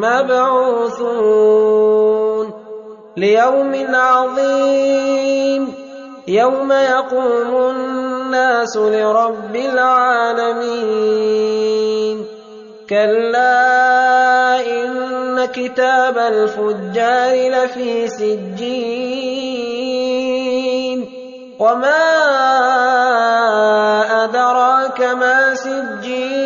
مبعوثون ليوم عظيم يوم يقوم الناس لرب العالمين كلا إن كتاب الفجار لفي سجين وما أدراك ما سجين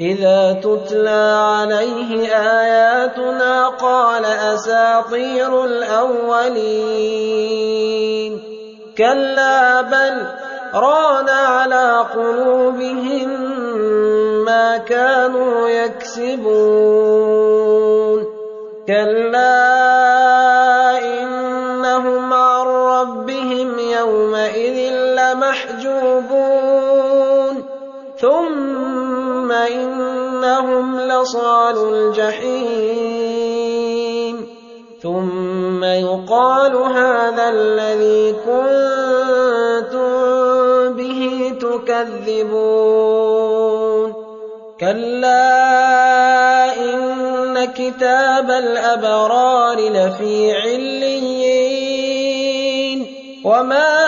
إذا تتلى عليه آياتنا قال أساطير الأولين. كلا بل ران على قلوبهم ما كانوا يكسبون. كلا إنهم عن ربهم يومئذ لمحجوبون. ثم إنهم لصال الجحيم. ثم يقال هذا الذي كنتم به تكذبون. كلا إن كتاب الأبرار لفي عليين. وما